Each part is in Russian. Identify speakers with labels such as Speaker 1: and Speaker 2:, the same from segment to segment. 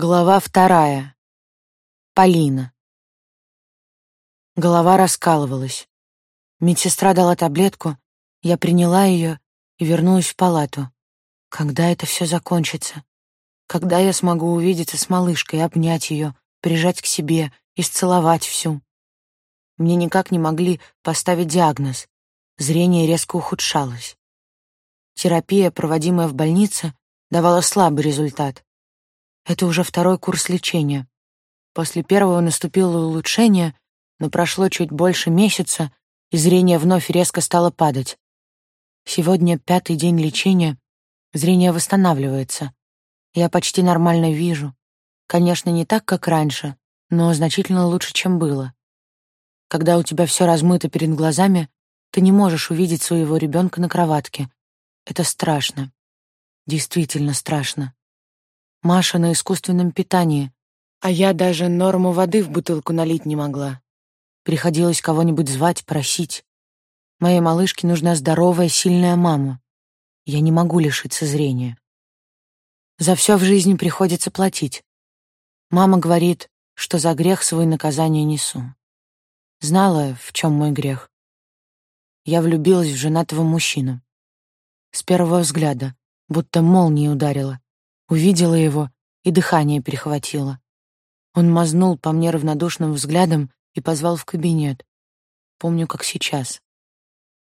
Speaker 1: Глава вторая. Полина. Голова раскалывалась. Медсестра дала таблетку, я приняла ее и вернулась в палату. Когда это все закончится? Когда я смогу увидеться с малышкой, обнять ее, прижать к себе, исцеловать всю? Мне никак не могли поставить диагноз. Зрение резко ухудшалось. Терапия, проводимая в больнице, давала слабый результат. Это уже второй курс лечения. После первого наступило улучшение, но прошло чуть больше месяца, и зрение вновь резко стало падать. Сегодня пятый день лечения, зрение восстанавливается. Я почти нормально вижу. Конечно, не так, как раньше, но значительно лучше, чем было. Когда у тебя все размыто перед глазами, ты не можешь увидеть своего ребенка на кроватке. Это страшно. Действительно страшно. Маша на искусственном питании, а я даже норму воды в бутылку налить не могла. Приходилось кого-нибудь звать, просить. Моей малышке нужна здоровая, сильная мама. Я не могу лишиться зрения. За все в жизни приходится платить. Мама говорит, что за грех свой наказание несу. Знала, в чем мой грех. Я влюбилась в женатого мужчину. С первого взгляда, будто молнией ударила. Увидела его, и дыхание перехватило. Он мазнул по мне равнодушным взглядом и позвал в кабинет. Помню, как сейчас.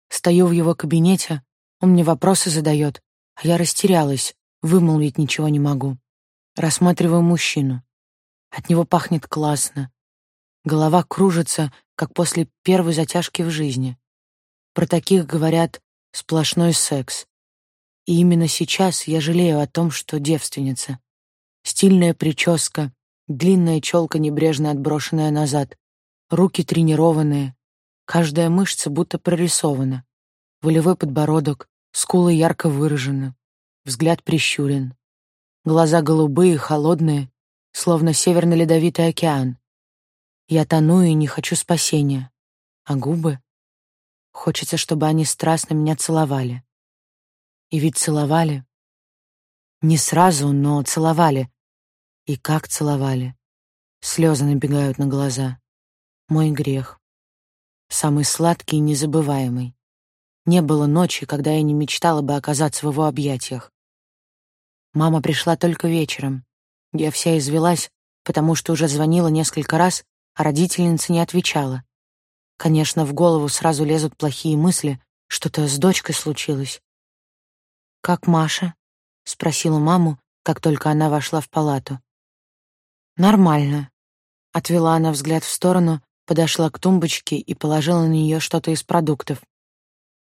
Speaker 1: Стою в его кабинете, он мне вопросы задает, а я растерялась, вымолвить ничего не могу. Рассматриваю мужчину. От него пахнет классно. Голова кружится, как после первой затяжки в жизни. Про таких говорят сплошной секс. И именно сейчас я жалею о том, что девственница. Стильная прическа, длинная челка, небрежно отброшенная назад, руки тренированные, каждая мышца будто прорисована, волевой подбородок, скулы ярко выражены, взгляд прищурен, глаза голубые, холодные, словно северно-ледовитый океан. Я тону и не хочу спасения. А губы? Хочется, чтобы они страстно меня целовали. И ведь целовали. Не сразу, но целовали. И как целовали. Слезы набегают на глаза. Мой грех. Самый сладкий и незабываемый. Не было ночи, когда я не мечтала бы оказаться в его объятиях. Мама пришла только вечером. Я вся извелась, потому что уже звонила несколько раз, а родительница не отвечала. Конечно, в голову сразу лезут плохие мысли, что-то с дочкой случилось. «Как Маша?» — спросила маму, как только она вошла в палату. «Нормально», — отвела она взгляд в сторону, подошла к тумбочке и положила на нее что-то из продуктов.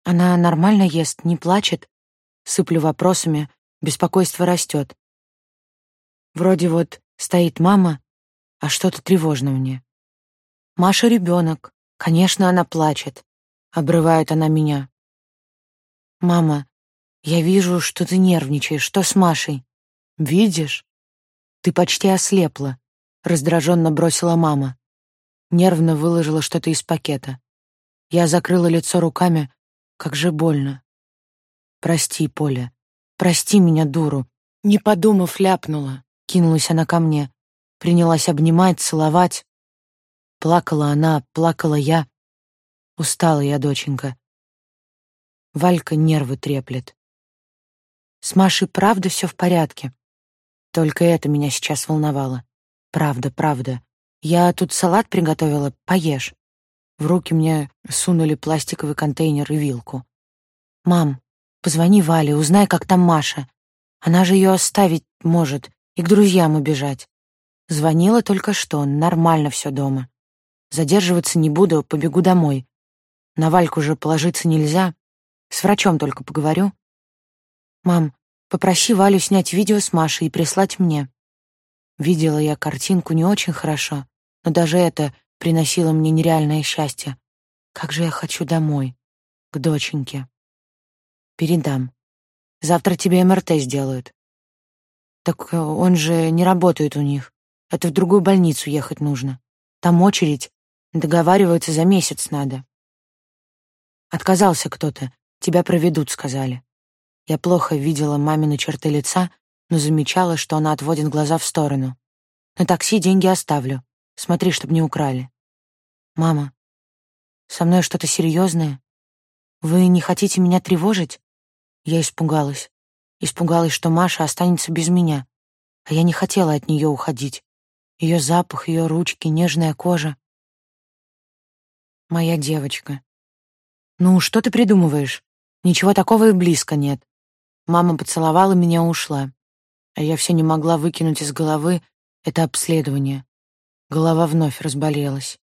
Speaker 1: «Она нормально ест, не плачет?» Сыплю вопросами, беспокойство растет. Вроде вот стоит мама, а что-то тревожно мне. «Маша ребенок, конечно, она плачет», — обрывает она меня. «Мама, я вижу, что ты нервничаешь. Что с Машей? Видишь? Ты почти ослепла, раздраженно бросила мама. Нервно выложила что-то из пакета. Я закрыла лицо руками, как же больно. Прости, Поля. Прости меня, дуру. Не подумав, ляпнула. Кинулась она ко мне, принялась обнимать, целовать. Плакала она, плакала я. Устала я, доченька. Валька нервы треплет. С Машей правда все в порядке? Только это меня сейчас волновало. Правда, правда. Я тут салат приготовила, поешь. В руки мне сунули пластиковый контейнер и вилку. Мам, позвони Вале, узнай, как там Маша. Она же ее оставить может и к друзьям убежать. Звонила только что, нормально все дома. Задерживаться не буду, побегу домой. На Вальку же положиться нельзя. С врачом только поговорю. «Мам, попроси Валю снять видео с Машей и прислать мне». Видела я картинку не очень хорошо, но даже это приносило мне нереальное счастье. Как же я хочу домой, к доченьке. Передам. Завтра тебе МРТ сделают. Так э, он же не работает у них. Это в другую больницу ехать нужно. Там очередь. Договариваются за месяц надо. Отказался кто-то. Тебя проведут, сказали. Я плохо видела мамины черты лица, но замечала, что она отводит глаза в сторону. На такси деньги оставлю. Смотри, чтоб не украли. Мама, со мной что-то серьезное? Вы не хотите меня тревожить? Я испугалась. Испугалась, что Маша останется без меня. А я не хотела от нее уходить. Ее запах, ее ручки, нежная кожа. Моя девочка. Ну, что ты придумываешь? Ничего такого и близко нет. Мама поцеловала меня и ушла. А я все не могла выкинуть из головы это обследование. Голова вновь разболелась.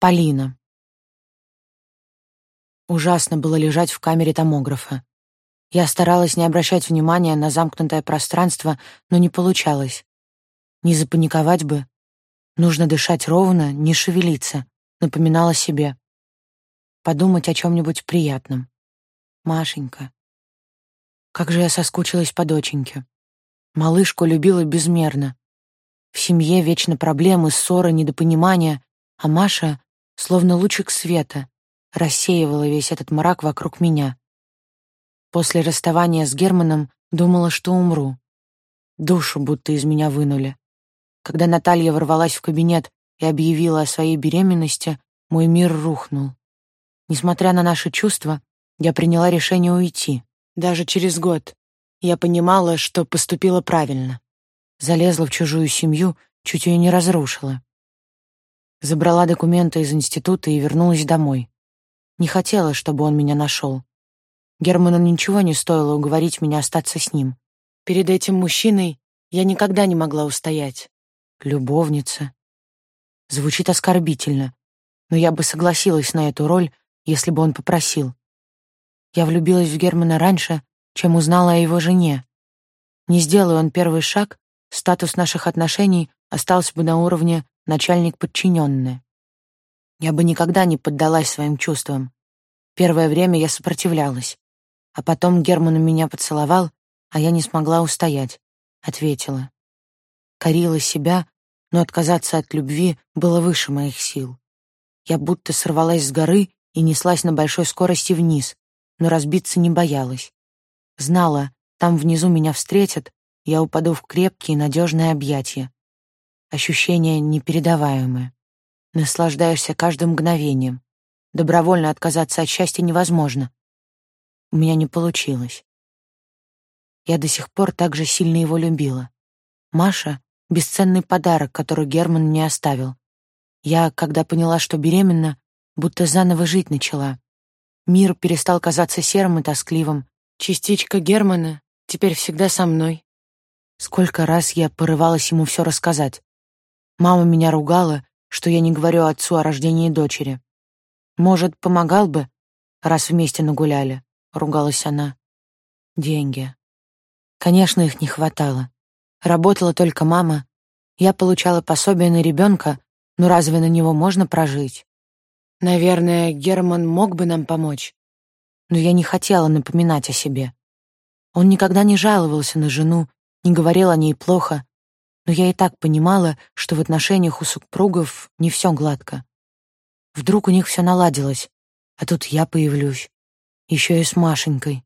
Speaker 1: Полина. Ужасно было лежать в камере томографа. Я старалась не обращать внимания на замкнутое пространство, но не получалось. Не запаниковать бы. Нужно дышать ровно, не шевелиться, напоминала себе. Подумать о чем-нибудь приятном. Машенька. Как же я соскучилась по доченьке. Малышку любила безмерно. В семье вечно проблемы, ссоры, недопонимания, а Маша, словно лучик света, рассеивала весь этот мрак вокруг меня. После расставания с Германом думала, что умру. Душу будто из меня вынули. Когда Наталья ворвалась в кабинет и объявила о своей беременности, мой мир рухнул. Несмотря на наши чувства, я приняла решение уйти. Даже через год я понимала, что поступила правильно. Залезла в чужую семью, чуть ее не разрушила. Забрала документы из института и вернулась домой. Не хотела, чтобы он меня нашел. Герману ничего не стоило уговорить меня остаться с ним. Перед этим мужчиной я никогда не могла устоять. Любовница. Звучит оскорбительно, но я бы согласилась на эту роль, если бы он попросил. Я влюбилась в Германа раньше, чем узнала о его жене. Не сделай он первый шаг, статус наших отношений остался бы на уровне начальник-подчиненный. Я бы никогда не поддалась своим чувствам. Первое время я сопротивлялась. А потом Герман меня поцеловал, а я не смогла устоять. Ответила. Корила себя, но отказаться от любви было выше моих сил. Я будто сорвалась с горы и неслась на большой скорости вниз, но разбиться не боялась. Знала, там внизу меня встретят, я упаду в крепкие надежные объятия. Ощущение непередаваемое. Наслаждаешься каждым мгновением. Добровольно отказаться от счастья невозможно. У меня не получилось. Я до сих пор так же сильно его любила. Маша — бесценный подарок, который Герман мне оставил. Я, когда поняла, что беременна, будто заново жить начала. Мир перестал казаться серым и тоскливым. Частичка Германа теперь всегда со мной. Сколько раз я порывалась ему все рассказать. Мама меня ругала, что я не говорю отцу о рождении дочери. Может, помогал бы, раз вместе нагуляли. — ругалась она. Деньги. Конечно, их не хватало. Работала только мама. Я получала пособие на ребенка, но разве на него можно прожить? Наверное, Герман мог бы нам помочь. Но я не хотела напоминать о себе. Он никогда не жаловался на жену, не говорил о ней плохо, но я и так понимала, что в отношениях у супругов не все гладко. Вдруг у них все наладилось, а тут я появлюсь еще и с Машенькой.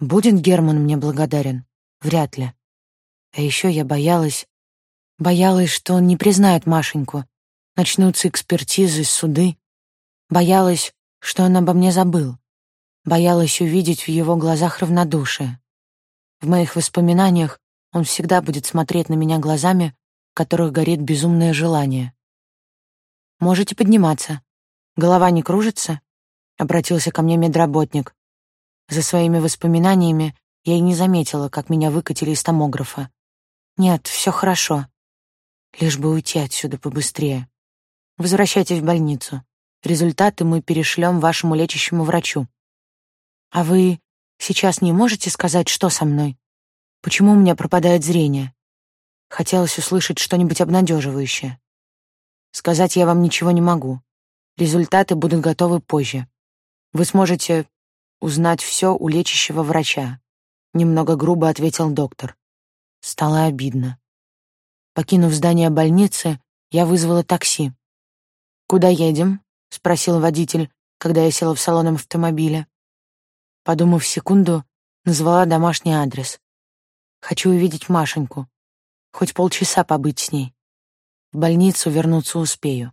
Speaker 1: Будет Герман мне благодарен? Вряд ли. А еще я боялась... Боялась, что он не признает Машеньку. Начнутся экспертизы, суды. Боялась, что он обо мне забыл. Боялась увидеть в его глазах равнодушие. В моих воспоминаниях он всегда будет смотреть на меня глазами, в которых горит безумное желание. «Можете подниматься. Голова не кружится?» обратился ко мне медработник. За своими воспоминаниями я и не заметила, как меня выкатили из томографа. Нет, все хорошо. Лишь бы уйти отсюда побыстрее. Возвращайтесь в больницу. Результаты мы перешлем вашему лечащему врачу. А вы сейчас не можете сказать, что со мной? Почему у меня пропадает зрение? Хотелось услышать что-нибудь обнадеживающее. Сказать я вам ничего не могу. Результаты будут готовы позже. Вы сможете узнать все у лечащего врача», — немного грубо ответил доктор. Стало обидно. Покинув здание больницы, я вызвала такси. «Куда едем?» — спросил водитель, когда я села в салон автомобиля. Подумав секунду, назвала домашний адрес. «Хочу увидеть Машеньку. Хоть полчаса побыть с ней. В больницу вернуться успею.